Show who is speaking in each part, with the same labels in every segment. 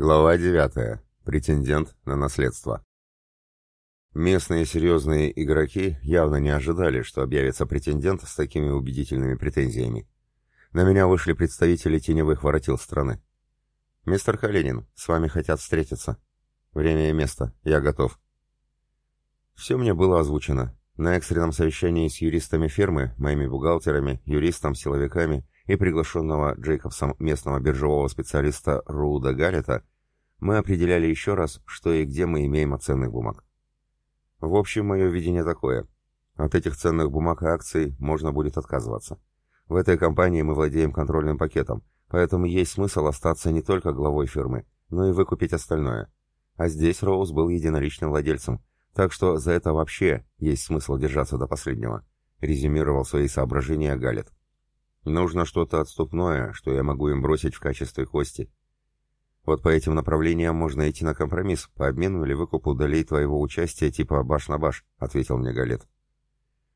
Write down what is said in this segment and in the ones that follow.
Speaker 1: Глава 9. Претендент на наследство. Местные серьезные игроки явно не ожидали, что объявится претендент с такими убедительными претензиями. На меня вышли представители теневых воротил страны. «Мистер Калинин, с вами хотят встретиться. Время и место. Я готов». Все мне было озвучено. На экстренном совещании с юристами фирмы, моими бухгалтерами, юристом, силовиками и приглашенного Джейкобсом местного биржевого специалиста Руда Галлета мы определяли еще раз, что и где мы имеем от ценных бумаг. В общем, мое видение такое. От этих ценных бумаг и акций можно будет отказываться. В этой компании мы владеем контрольным пакетом, поэтому есть смысл остаться не только главой фирмы, но и выкупить остальное. А здесь Роуз был единоличным владельцем, так что за это вообще есть смысл держаться до последнего, резюмировал свои соображения Галет. Нужно что-то отступное, что я могу им бросить в качестве кости. Вот по этим направлениям можно идти на компромисс, по обмену или выкупу долей твоего участия типа баш на баш, ответил мне Галет.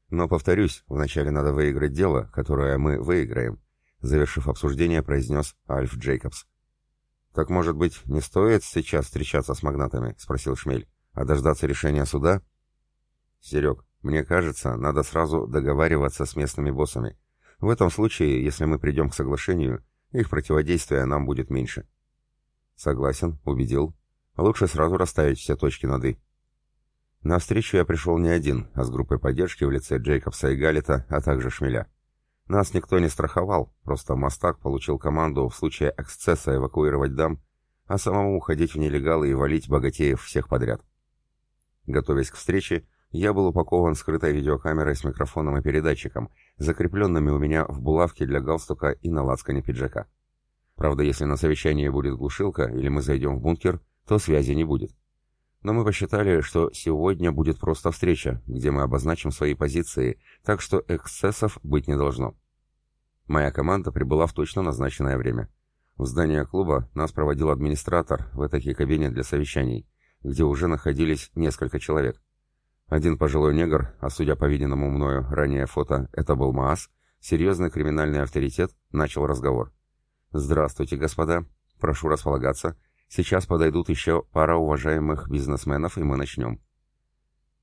Speaker 1: Но, повторюсь, вначале надо выиграть дело, которое мы выиграем, завершив обсуждение, произнес Альф Джейкобс. «Так, может быть, не стоит сейчас встречаться с магнатами?» — спросил Шмель. «А дождаться решения суда?» «Серег, мне кажется, надо сразу договариваться с местными боссами. В этом случае, если мы придем к соглашению, их противодействия нам будет меньше. Согласен, убедил. Лучше сразу расставить все точки над «и». На встречу я пришел не один, а с группой поддержки в лице Джейкобса и Галлета, а также Шмеля. Нас никто не страховал, просто Мастак получил команду в случае эксцесса эвакуировать дам, а самому уходить в нелегалы и валить богатеев всех подряд. Готовясь к встрече, я был упакован скрытой видеокамерой с микрофоном и передатчиком, закрепленными у меня в булавке для галстука и на лацкане пиджака. Правда, если на совещании будет глушилка или мы зайдем в бункер, то связи не будет. Но мы посчитали, что сегодня будет просто встреча, где мы обозначим свои позиции, так что эксцессов быть не должно. Моя команда прибыла в точно назначенное время. В здание клуба нас проводил администратор в этой кабине для совещаний, где уже находились несколько человек. Один пожилой негр, а судя по виденному мною ранее фото, это был Маас, серьезный криминальный авторитет, начал разговор. «Здравствуйте, господа. Прошу располагаться. Сейчас подойдут еще пара уважаемых бизнесменов, и мы начнем».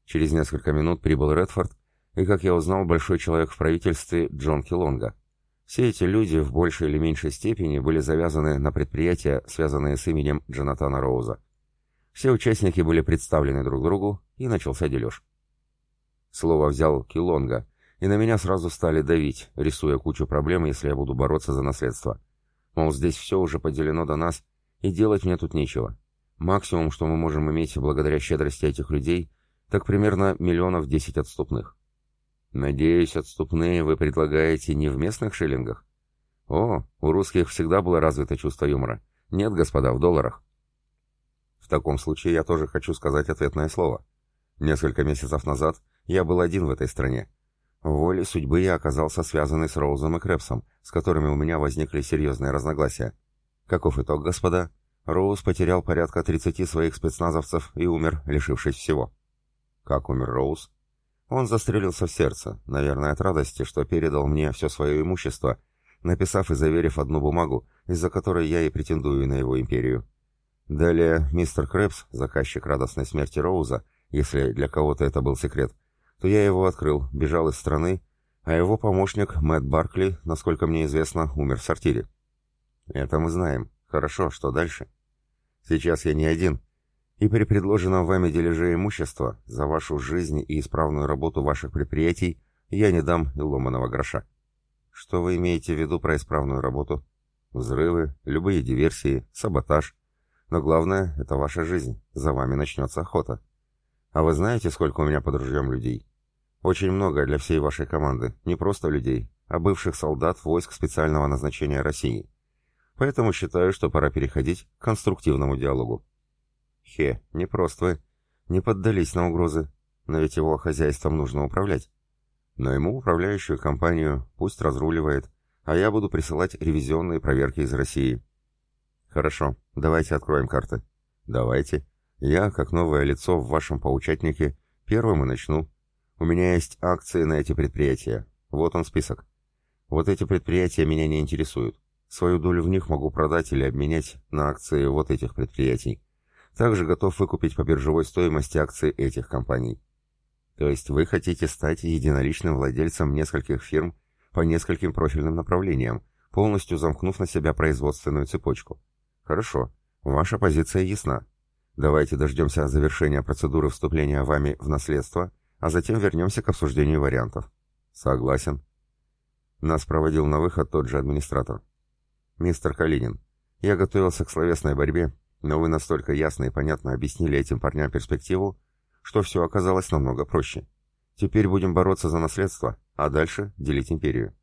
Speaker 1: Через несколько минут прибыл Редфорд, и, как я узнал, большой человек в правительстве Джон Килонга. Все эти люди в большей или меньшей степени были завязаны на предприятия, связанные с именем Джонатана Роуза. Все участники были представлены друг другу, и начался дележ. Слово взял Килонга, и на меня сразу стали давить, рисуя кучу проблем, если я буду бороться за наследство. Мол, здесь все уже поделено до нас, и делать мне тут нечего. Максимум, что мы можем иметь благодаря щедрости этих людей, так примерно миллионов десять отступных. Надеюсь, отступные вы предлагаете не в местных шиллингах? О, у русских всегда было развито чувство юмора. Нет, господа, в долларах. В таком случае я тоже хочу сказать ответное слово. Несколько месяцев назад я был один в этой стране. Волей судьбы я оказался связанный с Роузом и Крепсом, с которыми у меня возникли серьезные разногласия. Каков итог, господа? Роуз потерял порядка 30 своих спецназовцев и умер, лишившись всего. Как умер Роуз? Он застрелился в сердце, наверное, от радости, что передал мне все свое имущество, написав и заверив одну бумагу, из-за которой я и претендую на его империю. Далее мистер Крэпс, заказчик радостной смерти Роуза, если для кого-то это был секрет, то я его открыл, бежал из страны, а его помощник Мэтт Баркли, насколько мне известно, умер в сортире. Это мы знаем. Хорошо, что дальше? Сейчас я не один, и при предложенном вами дележе имущества за вашу жизнь и исправную работу ваших предприятий я не дам и ломаного гроша. Что вы имеете в виду про исправную работу? Взрывы, любые диверсии, саботаж. Но главное, это ваша жизнь, за вами начнется охота. А вы знаете, сколько у меня под ружьем людей? Очень много для всей вашей команды, не просто людей, а бывших солдат войск специального назначения России. Поэтому считаю, что пора переходить к конструктивному диалогу. Хе, не просто вы. Не поддались на угрозы, но ведь его хозяйством нужно управлять. Но ему управляющую компанию пусть разруливает, а я буду присылать ревизионные проверки из России. Хорошо, давайте откроем карты. Давайте. Я, как новое лицо в вашем поучетнике, первым и начну. У меня есть акции на эти предприятия. Вот он список. Вот эти предприятия меня не интересуют. Свою долю в них могу продать или обменять на акции вот этих предприятий. Также готов выкупить по биржевой стоимости акции этих компаний. То есть вы хотите стать единоличным владельцем нескольких фирм по нескольким профильным направлениям, полностью замкнув на себя производственную цепочку. Хорошо, ваша позиция ясна. Давайте дождемся завершения процедуры вступления вами в наследство, а затем вернемся к обсуждению вариантов. Согласен. Нас проводил на выход тот же администратор. Мистер Калинин, я готовился к словесной борьбе, но вы настолько ясно и понятно объяснили этим парням перспективу, что все оказалось намного проще. Теперь будем бороться за наследство, а дальше делить империю.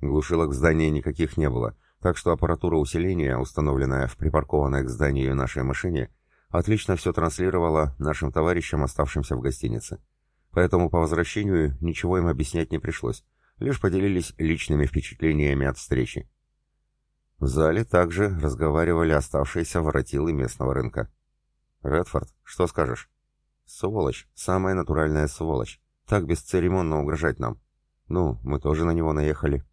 Speaker 1: Глушилок в здании никаких не было, так что аппаратура усиления, установленная в припаркованной к зданию нашей машине, отлично все транслировала нашим товарищам, оставшимся в гостинице. Поэтому по возвращению ничего им объяснять не пришлось, лишь поделились личными впечатлениями от встречи. В зале также разговаривали оставшиеся воротилы местного рынка. «Редфорд, что скажешь?» «Сволочь, самая натуральная сволочь. Так бесцеремонно угрожать нам. Ну, мы тоже на него наехали.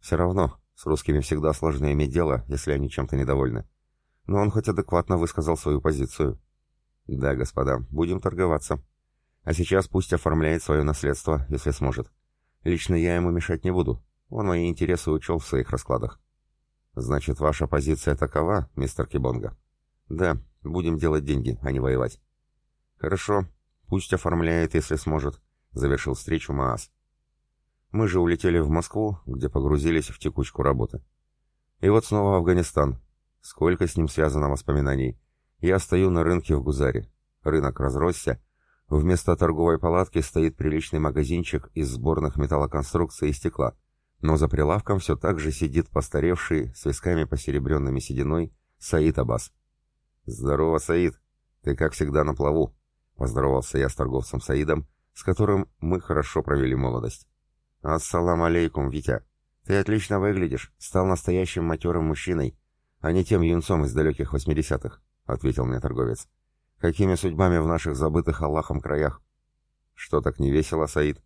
Speaker 1: Все равно, с русскими всегда сложно иметь дело, если они чем-то недовольны. Но он хоть адекватно высказал свою позицию. Да, господа, будем торговаться. А сейчас пусть оформляет свое наследство, если сможет. Лично я ему мешать не буду. Он мои интересы учел в своих раскладах. Значит, ваша позиция такова, мистер Кибонга? Да, будем делать деньги, а не воевать. Хорошо, пусть оформляет, если сможет, завершил встречу Маас. Мы же улетели в Москву, где погрузились в текучку работы. И вот снова Афганистан. Сколько с ним связано воспоминаний. Я стою на рынке в Гузаре. Рынок разросся. Вместо торговой палатки стоит приличный магазинчик из сборных металлоконструкций и стекла. Но за прилавком все так же сидит постаревший, с висками посеребренными сединой, Саид Аббас. «Здорово, Саид! Ты, как всегда, на плаву!» — поздоровался я с торговцем Саидом, с которым мы хорошо провели молодость. «Ассалам алейкум, Витя. Ты отлично выглядишь, стал настоящим матерым мужчиной, а не тем юнцом из далеких восьмидесятых», — ответил мне торговец. «Какими судьбами в наших забытых Аллахом краях?» «Что так не весело, Саид?»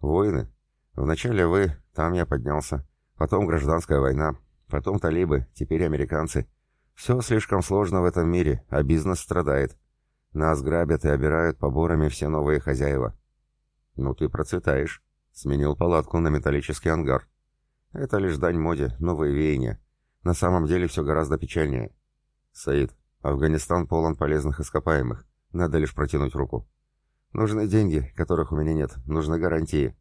Speaker 1: «Войны. Вначале вы, там я поднялся. Потом гражданская война. Потом талибы, теперь американцы. Все слишком сложно в этом мире, а бизнес страдает. Нас грабят и обирают поборами все новые хозяева». «Ну ты процветаешь». Сменил палатку на металлический ангар. Это лишь дань моде, новые веяния. На самом деле все гораздо печальнее. Саид, Афганистан полон полезных ископаемых. Надо лишь протянуть руку. Нужны деньги, которых у меня нет. Нужны гарантии.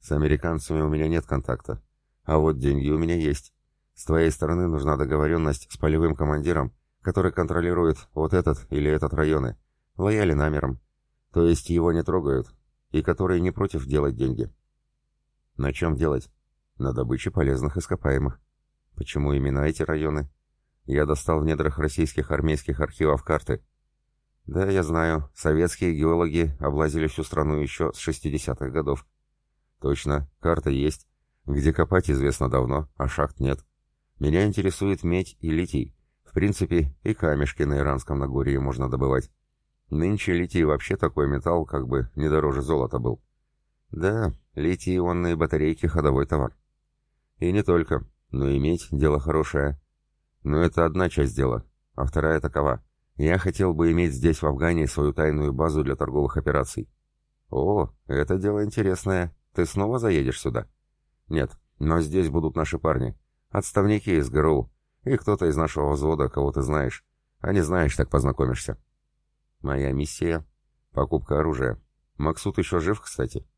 Speaker 1: С американцами у меня нет контакта. А вот деньги у меня есть. С твоей стороны нужна договоренность с полевым командиром, который контролирует вот этот или этот районы. Лоялен намером. То есть его не трогают, и которые не против делать деньги. На чем делать? На добыче полезных ископаемых. Почему именно эти районы? Я достал в недрах российских армейских архивов карты. Да, я знаю, советские геологи облазили всю страну еще с 60-х годов. Точно, карта есть. Где копать известно давно, а шахт нет. Меня интересует медь и литий. В принципе, и камешки на Иранском Нагорье можно добывать. Нынче литий вообще такой металл, как бы не дороже золота был. Да, литий-ионные батарейки — ходовой товар. И не только, но иметь — дело хорошее. Но это одна часть дела, а вторая такова. Я хотел бы иметь здесь, в Афгане, свою тайную базу для торговых операций. О, это дело интересное. Ты снова заедешь сюда? Нет, но здесь будут наши парни. Отставники из ГРУ. И кто-то из нашего взвода, кого ты знаешь. А не знаешь, так познакомишься. Моя миссия — покупка оружия. Максут еще жив, кстати?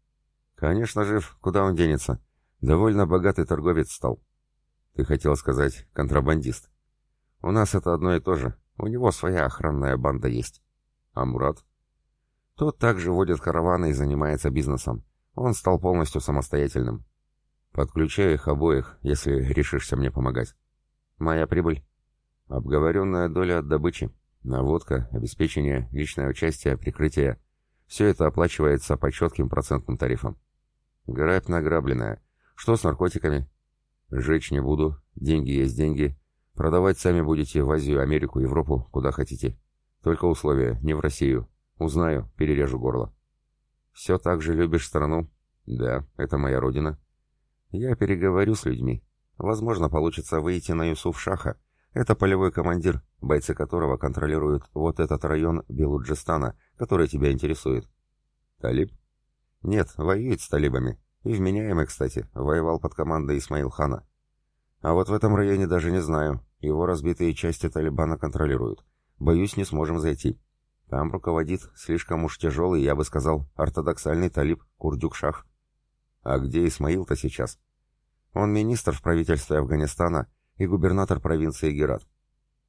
Speaker 1: Конечно, жив. Куда он денется? Довольно богатый торговец стал. Ты хотел сказать контрабандист. У нас это одно и то же. У него своя охранная банда есть. А Мурат? Тот также водит караваны и занимается бизнесом. Он стал полностью самостоятельным. Подключай их обоих, если решишься мне помогать. Моя прибыль. Обговоренная доля от добычи. Наводка, обеспечение, личное участие, прикрытие. Все это оплачивается по четким процентным тарифам. Грабь награбленная. Что с наркотиками? Жечь не буду. Деньги есть деньги. Продавать сами будете в Азию, Америку, Европу, куда хотите. Только условия, не в Россию. Узнаю, перережу горло. Все так же любишь страну? Да, это моя родина. Я переговорю с людьми. Возможно, получится выйти на Юсуф Шаха. Это полевой командир, бойцы которого контролируют вот этот район Белуджистана, который тебя интересует. Талиб? Нет, воюет с талибами. И вменяемый, кстати, воевал под командой Исмаил Хана. А вот в этом районе даже не знаю. Его разбитые части Талибана контролируют. Боюсь, не сможем зайти. Там руководит слишком уж тяжелый, я бы сказал, ортодоксальный талиб Курдюк-Шах. А где Исмаил-то сейчас? Он министр в правительстве Афганистана и губернатор провинции Герат.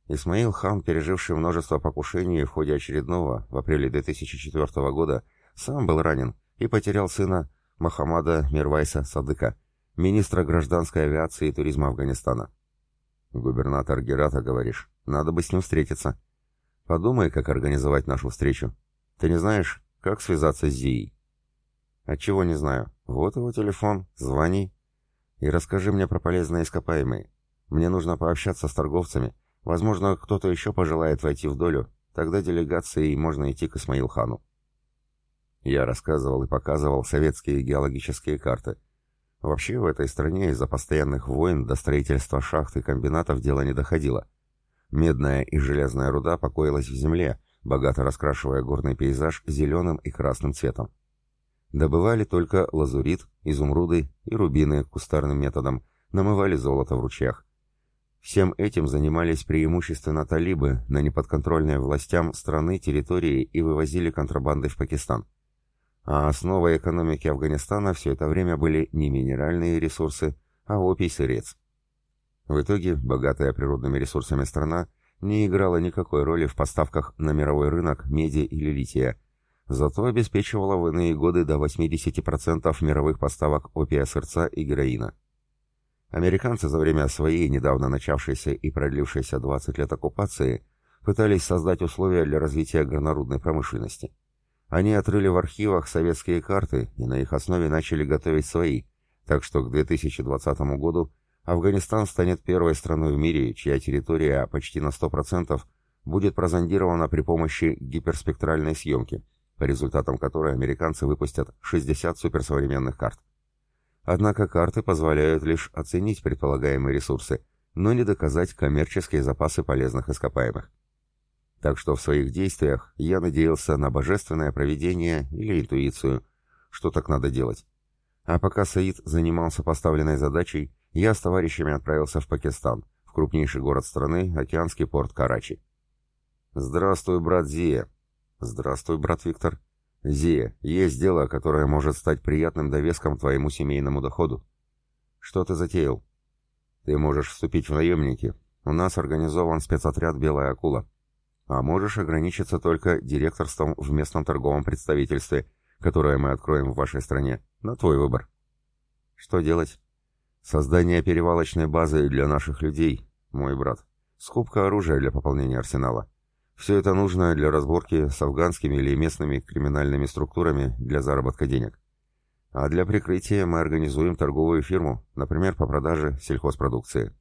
Speaker 1: Исмаил хан, переживший множество покушений в ходе очередного, в апреле 2004 года, сам был ранен и потерял сына Махамада Мирвайса Садыка, министра гражданской авиации и туризма Афганистана. Губернатор Герата, говоришь, надо бы с ним встретиться. Подумай, как организовать нашу встречу. Ты не знаешь, как связаться с Зией? Отчего не знаю. Вот его телефон, звони. И расскажи мне про полезные ископаемые. Мне нужно пообщаться с торговцами. Возможно, кто-то еще пожелает войти в долю. Тогда делегацией можно идти к Исмаил-хану. Я рассказывал и показывал советские геологические карты. Вообще в этой стране из-за постоянных войн до строительства шахт и комбинатов дело не доходило. Медная и железная руда покоилась в земле, богато раскрашивая горный пейзаж зеленым и красным цветом. Добывали только лазурит, изумруды и рубины кустарным методом, намывали золото в ручьях. Всем этим занимались преимущественно талибы на неподконтрольные властям страны территории и вывозили контрабандой в Пакистан. А основой экономики Афганистана все это время были не минеральные ресурсы, а опий сырец. В итоге, богатая природными ресурсами страна не играла никакой роли в поставках на мировой рынок меди или лития, зато обеспечивала в иные годы до 80% мировых поставок опия сырца и героина. Американцы за время своей недавно начавшейся и продлившейся 20 лет оккупации пытались создать условия для развития горнорудной промышленности. Они отрыли в архивах советские карты и на их основе начали готовить свои, так что к 2020 году Афганистан станет первой страной в мире, чья территория почти на 100% будет прозондирована при помощи гиперспектральной съемки, по результатам которой американцы выпустят 60 суперсовременных карт. Однако карты позволяют лишь оценить предполагаемые ресурсы, но не доказать коммерческие запасы полезных ископаемых. Так что в своих действиях я надеялся на божественное провидение или интуицию, что так надо делать. А пока Саид занимался поставленной задачей, я с товарищами отправился в Пакистан, в крупнейший город страны, океанский порт Карачи. «Здравствуй, брат Зия!» «Здравствуй, брат Виктор!» «Зия, есть дело, которое может стать приятным довеском твоему семейному доходу». «Что ты затеял?» «Ты можешь вступить в наемники. У нас организован спецотряд «Белая акула». А можешь ограничиться только директорством в местном торговом представительстве, которое мы откроем в вашей стране. На твой выбор. Что делать? Создание перевалочной базы для наших людей, мой брат. Скупка оружия для пополнения арсенала. Все это нужно для разборки с афганскими или местными криминальными структурами для заработка денег. А для прикрытия мы организуем торговую фирму, например, по продаже сельхозпродукции.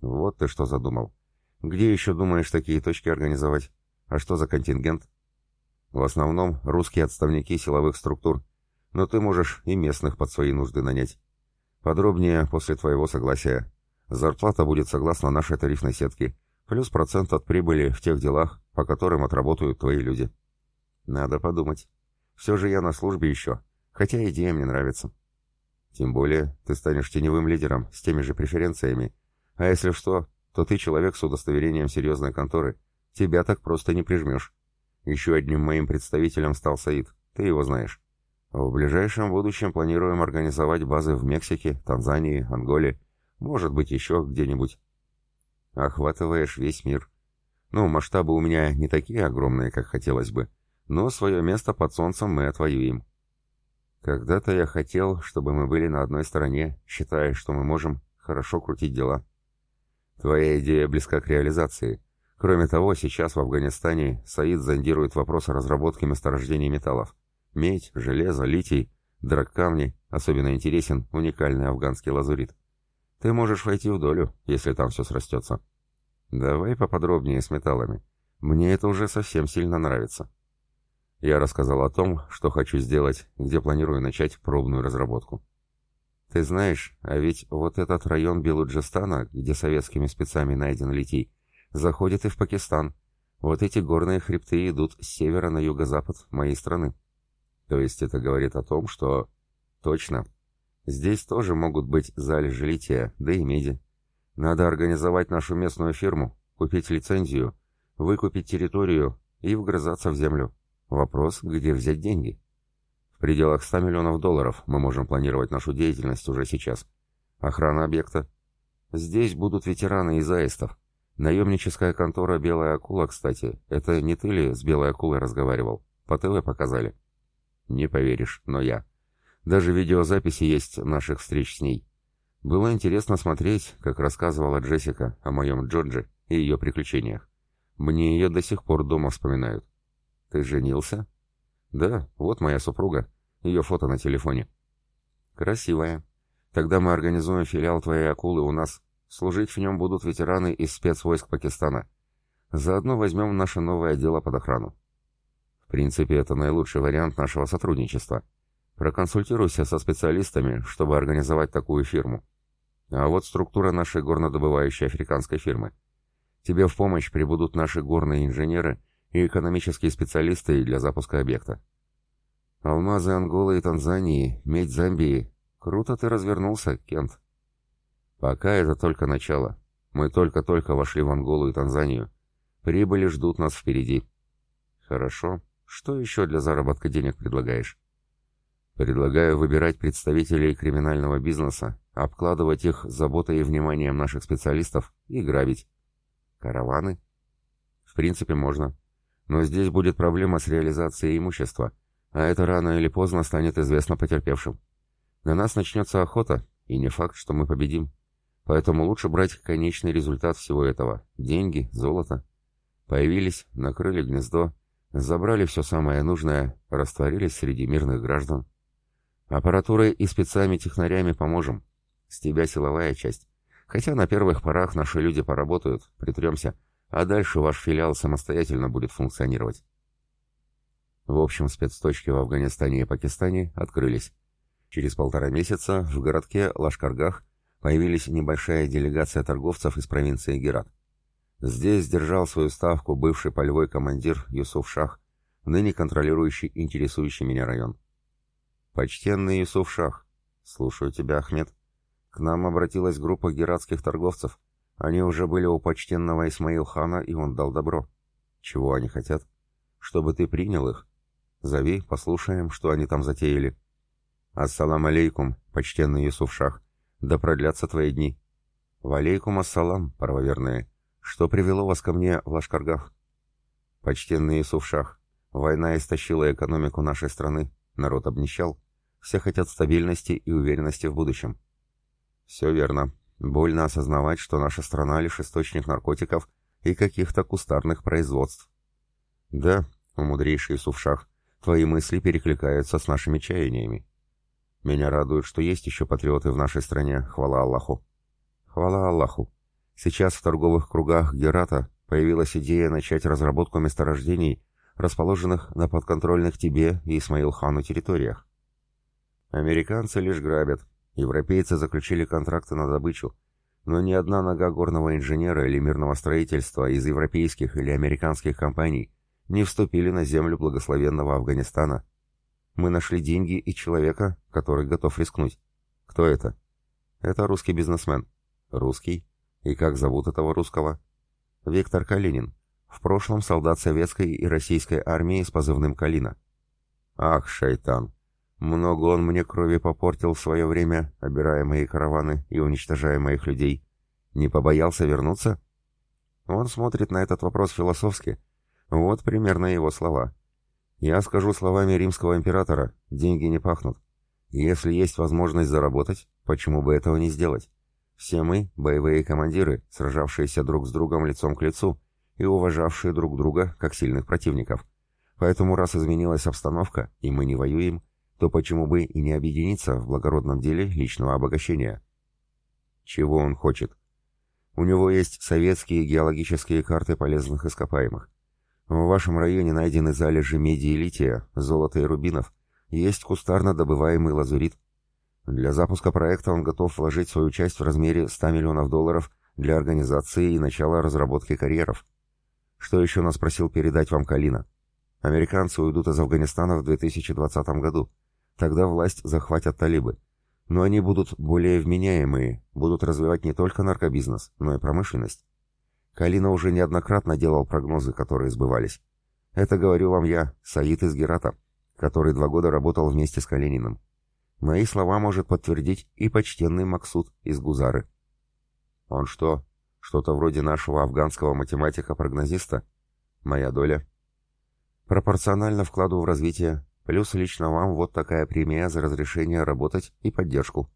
Speaker 1: Вот ты что задумал. Где еще думаешь такие точки организовать? А что за контингент? В основном русские отставники силовых структур, но ты можешь и местных под свои нужды нанять. Подробнее после твоего согласия. Зарплата будет согласно нашей тарифной сетке, плюс процент от прибыли в тех делах, по которым отработают твои люди. Надо подумать. Все же я на службе еще, хотя идея мне нравится. Тем более, ты станешь теневым лидером с теми же преференциями, а если что, то ты человек с удостоверением серьезной конторы. Тебя так просто не прижмешь. Еще одним моим представителем стал Саид. Ты его знаешь. В ближайшем будущем планируем организовать базы в Мексике, Танзании, Анголе. Может быть, еще где-нибудь. Охватываешь весь мир. Ну, масштабы у меня не такие огромные, как хотелось бы. Но свое место под солнцем мы отвоюем. Когда-то я хотел, чтобы мы были на одной стороне, считая, что мы можем хорошо крутить дела. Твоя идея близка к реализации. Кроме того, сейчас в Афганистане Саид зондирует вопрос о разработке месторождений металлов. Медь, железо, литий, драгкамни, особенно интересен уникальный афганский лазурит. Ты можешь войти в долю, если там все срастется. Давай поподробнее с металлами. Мне это уже совсем сильно нравится. Я рассказал о том, что хочу сделать, где планирую начать пробную разработку. Ты знаешь, а ведь вот этот район Белуджистана, где советскими спецами найден литий, заходит и в Пакистан. Вот эти горные хребты идут с севера на юго-запад моей страны. То есть это говорит о том, что... Точно. Здесь тоже могут быть залежи лития, да и меди. Надо организовать нашу местную фирму, купить лицензию, выкупить территорию и вгрызаться в землю. Вопрос, где взять деньги? В пределах 100 миллионов долларов мы можем планировать нашу деятельность уже сейчас. Охрана объекта. Здесь будут ветераны из аистов. Наемническая контора «Белая акула», кстати. Это не ты ли с «Белой акулой» разговаривал? По ТВ показали. Не поверишь, но я. Даже видеозаписи есть наших встреч с ней. Было интересно смотреть, как рассказывала Джессика о моем Джордже и ее приключениях. Мне ее до сих пор дома вспоминают. Ты женился? Да, вот моя супруга. Ее фото на телефоне. Красивая. Тогда мы организуем филиал твоей акулы у нас. Служить в нем будут ветераны из спецвойск Пакистана. Заодно возьмем наше новое дело под охрану. В принципе, это наилучший вариант нашего сотрудничества. Проконсультируйся со специалистами, чтобы организовать такую фирму. А вот структура нашей горнодобывающей африканской фирмы. Тебе в помощь прибудут наши горные инженеры и экономические специалисты для запуска объекта. Алмазы Анголы и Танзании, медь Замбии. Круто ты развернулся, Кент. Пока это только начало. Мы только-только вошли в Анголу и Танзанию. Прибыли ждут нас впереди. Хорошо. Что еще для заработка денег предлагаешь? Предлагаю выбирать представителей криминального бизнеса, обкладывать их заботой и вниманием наших специалистов и грабить. Караваны? В принципе, можно. Но здесь будет проблема с реализацией имущества, а это рано или поздно станет известно потерпевшим. На нас начнется охота, и не факт, что мы победим. Поэтому лучше брать конечный результат всего этого – деньги, золото. Появились, накрыли гнездо, забрали все самое нужное, растворились среди мирных граждан. Аппаратурой и спецами-технарями поможем. С тебя силовая часть. Хотя на первых порах наши люди поработают, притремся – а дальше ваш филиал самостоятельно будет функционировать. В общем, спецточки в Афганистане и Пакистане открылись. Через полтора месяца в городке Лашкаргах появились небольшая делегация торговцев из провинции Герат. Здесь держал свою ставку бывший полевой командир Юсуф Шах, ныне контролирующий интересующий меня район. «Почтенный Юсуф Шах, слушаю тебя, Ахмед. К нам обратилась группа гератских торговцев. Они уже были у почтенного Исмаил-хана, и он дал добро. Чего они хотят? Чтобы ты принял их. Зови, послушаем, что они там затеяли. Ассалам алейкум, почтенный Юсуф-шах. Да продлятся твои дни. Валейкум ассалам, правоверные. Что привело вас ко мне в Лашкаргах? Почтенный Юсуф-шах, война истощила экономику нашей страны, народ обнищал. Все хотят стабильности и уверенности в будущем. Все верно, Больно осознавать, что наша страна лишь источник наркотиков и каких-то кустарных производств. Да, мудрейший Сувшах, твои мысли перекликаются с нашими чаяниями. Меня радует, что есть еще патриоты в нашей стране, хвала Аллаху. Хвала Аллаху. Сейчас в торговых кругах Герата появилась идея начать разработку месторождений, расположенных на подконтрольных тебе и Исмаил-хану территориях. Американцы лишь грабят, Европейцы заключили контракты на добычу, но ни одна нога горного инженера или мирного строительства из европейских или американских компаний не вступили на землю благословенного Афганистана. Мы нашли деньги и человека, который готов рискнуть. Кто это? Это русский бизнесмен. Русский? И как зовут этого русского? Виктор Калинин. В прошлом солдат советской и российской армии с позывным «Калина». Ах, шайтан! Много он мне крови попортил в свое время, обирая мои караваны и уничтожая моих людей. Не побоялся вернуться? Он смотрит на этот вопрос философски. Вот примерно его слова. Я скажу словами римского императора, деньги не пахнут. Если есть возможность заработать, почему бы этого не сделать? Все мы — боевые командиры, сражавшиеся друг с другом лицом к лицу и уважавшие друг друга как сильных противников. Поэтому раз изменилась обстановка, и мы не воюем, то почему бы и не объединиться в благородном деле личного обогащения? Чего он хочет? У него есть советские геологические карты полезных ископаемых. В вашем районе найдены залежи меди и лития, золота и рубинов, есть кустарно добываемый лазурит. Для запуска проекта он готов вложить свою часть в размере 100 миллионов долларов для организации и начала разработки карьеров. Что еще нас просил передать вам Калина? Американцы уйдут из Афганистана в 2020 году. Тогда власть захватят талибы. Но они будут более вменяемые, будут развивать не только наркобизнес, но и промышленность. Калина уже неоднократно делал прогнозы, которые сбывались. Это говорю вам я, Саид из Герата, который два года работал вместе с Калининым. Мои слова может подтвердить и почтенный Максут из Гузары. Он что, что-то вроде нашего афганского математика-прогнозиста? Моя доля. Пропорционально вкладу в развитие, плюс лично вам вот такая премия за разрешение работать и поддержку.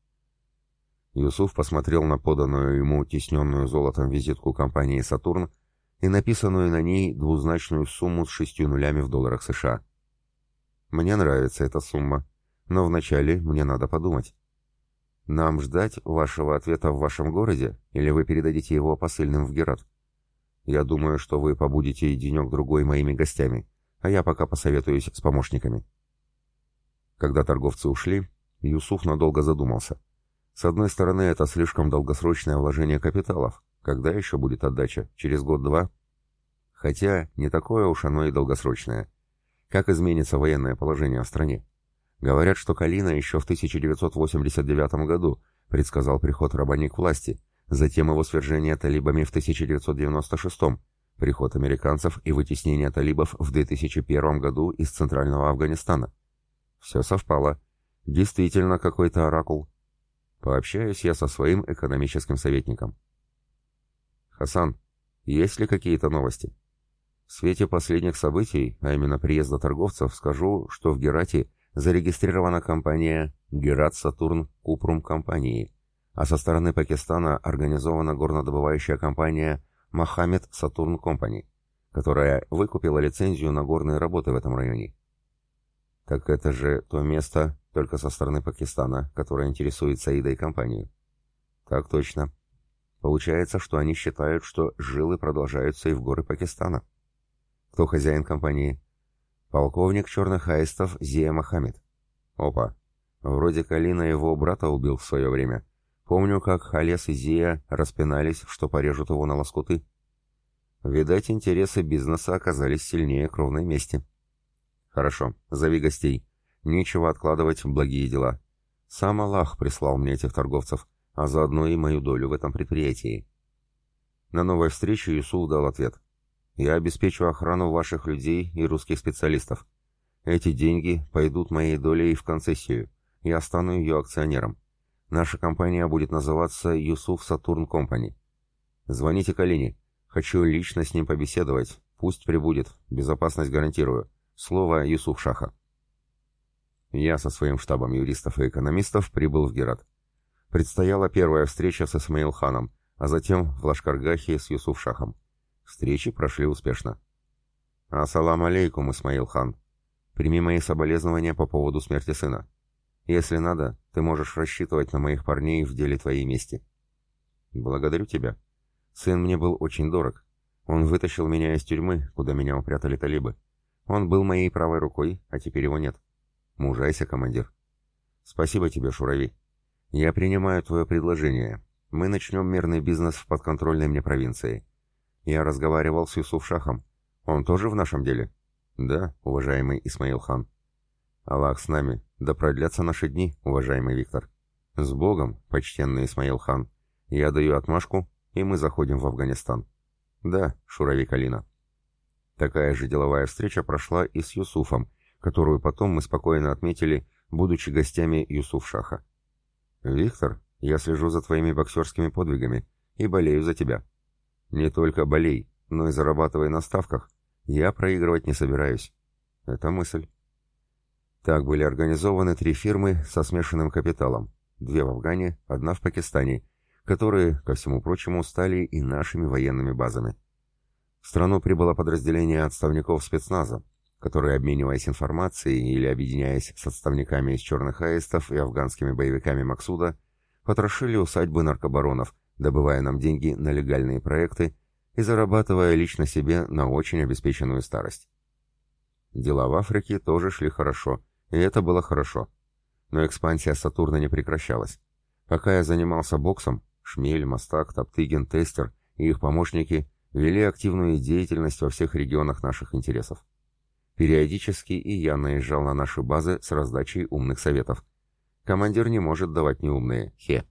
Speaker 1: Юсуф посмотрел на поданную ему тесненную золотом визитку компании «Сатурн» и написанную на ней двузначную сумму с шестью нулями в долларах США. «Мне нравится эта сумма», но вначале мне надо подумать. Нам ждать вашего ответа в вашем городе, или вы передадите его посыльным в Герат? Я думаю, что вы побудете денек-другой моими гостями, а я пока посоветуюсь с помощниками. Когда торговцы ушли, Юсуф надолго задумался. С одной стороны, это слишком долгосрочное вложение капиталов. Когда еще будет отдача? Через год-два? Хотя не такое уж оно и долгосрочное. Как изменится военное положение в стране? Говорят, что Калина еще в 1989 году предсказал приход Рабани к власти, затем его свержение талибами в 1996 приход американцев и вытеснение талибов в 2001 году из Центрального Афганистана. Все совпало. Действительно какой-то оракул. Пообщаюсь я со своим экономическим советником. Хасан, есть ли какие-то новости? В свете последних событий, а именно приезда торговцев, скажу, что в Герате зарегистрирована компания Герат Сатурн Купрум компании, а со стороны Пакистана организована горнодобывающая компания Мохаммед Сатурн Компани, которая выкупила лицензию на горные работы в этом районе. Так это же то место, только со стороны Пакистана, которое интересует Саида и компанию. Так точно. Получается, что они считают, что жилы продолжаются и в горы Пакистана. Кто хозяин компании? Полковник черных аистов Зия Мохаммед. Опа. Вроде Калина его брата убил в свое время. Помню, как Халес и Зия распинались, что порежут его на лоскуты. Видать, интересы бизнеса оказались сильнее кровной мести. Хорошо, зови гостей. Нечего откладывать благие дела. Сам Аллах прислал мне этих торговцев, а заодно и мою долю в этом предприятии. На новой встрече Юсуф дал ответ. Я обеспечу охрану ваших людей и русских специалистов. Эти деньги пойдут моей долей в концессию. Я стану ее акционером. Наша компания будет называться Юсуф Сатурн Компани. Звоните Калине. Хочу лично с ним побеседовать. Пусть прибудет. Безопасность гарантирую. Слово Юсуф Шаха. Я со своим штабом юристов и экономистов прибыл в Герат. Предстояла первая встреча с Исмаил Ханом, а затем в Лашкаргахе с Юсуф Шахом. Встречи прошли успешно. «Ассаламу алейкум, Исмаил хан. Прими мои соболезнования по поводу смерти сына. Если надо, ты можешь рассчитывать на моих парней в деле твоей мести». «Благодарю тебя. Сын мне был очень дорог. Он вытащил меня из тюрьмы, куда меня упрятали талибы. Он был моей правой рукой, а теперь его нет. Мужайся, командир». «Спасибо тебе, Шурави. Я принимаю твое предложение. Мы начнем мирный бизнес в подконтрольной мне провинции. Я разговаривал с Юсуф Шахом. Он тоже в нашем деле? Да, уважаемый Исмаил хан. Аллах с нами, да продлятся наши дни, уважаемый Виктор. С Богом, почтенный Исмаил хан. Я даю отмашку, и мы заходим в Афганистан. Да, Шурави Калина. Такая же деловая встреча прошла и с Юсуфом, которую потом мы спокойно отметили, будучи гостями Юсуф Шаха. «Виктор, я слежу за твоими боксерскими подвигами и болею за тебя. Не только болей, но и зарабатывай на ставках. Я проигрывать не собираюсь. Это мысль. Так были организованы три фирмы со смешанным капиталом. Две в Афгане, одна в Пакистане, которые, ко всему прочему, стали и нашими военными базами. В страну прибыло подразделение отставников спецназа, которые, обмениваясь информацией или объединяясь с отставниками из черных аистов и афганскими боевиками Максуда, потрошили усадьбы наркобаронов, добывая нам деньги на легальные проекты и зарабатывая лично себе на очень обеспеченную старость. Дела в Африке тоже шли хорошо, и это было хорошо. Но экспансия Сатурна не прекращалась. Пока я занимался боксом, Шмель, Мастак, Топтыгин, Тестер и их помощники вели активную деятельность во всех регионах наших интересов. Периодически и я наезжал на наши базы с раздачей умных советов. Командир не может давать неумные, хе.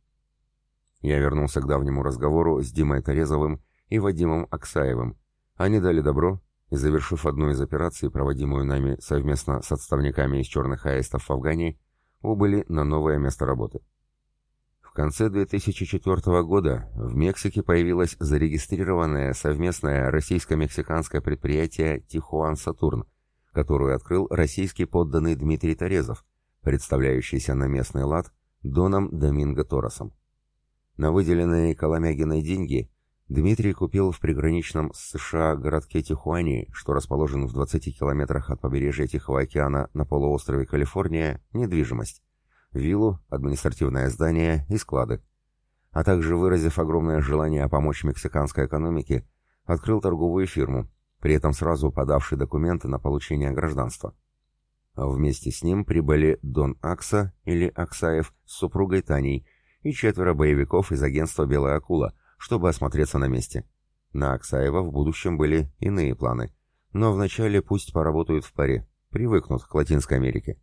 Speaker 1: Я вернулся к давнему разговору с Димой Торезовым и Вадимом Аксаевым. Они дали добро, и, завершив одну из операций, проводимую нами совместно с отставниками из черных аистов в Афгане, убыли на новое место работы. Конце 2004 года в Мексике появилось зарегистрированное совместное российско-мексиканское предприятие «Тихуан Сатурн», которое открыл российский подданный Дмитрий Торезов, представляющийся на местный лад Доном Доминго Торосом. На выделенные Коломягиной деньги Дмитрий купил в приграничном с США городке Тихуани, что расположен в 20 километрах от побережья Тихого океана на полуострове Калифорния, недвижимость, виллу, административное здание и склады. А также, выразив огромное желание помочь мексиканской экономике, открыл торговую фирму, при этом сразу подавший документы на получение гражданства. Вместе с ним прибыли Дон Акса или Аксаев с супругой Таней и четверо боевиков из агентства «Белая акула», чтобы осмотреться на месте. На Аксаева в будущем были иные планы, но вначале пусть поработают в паре, привыкнут к Латинской Америке.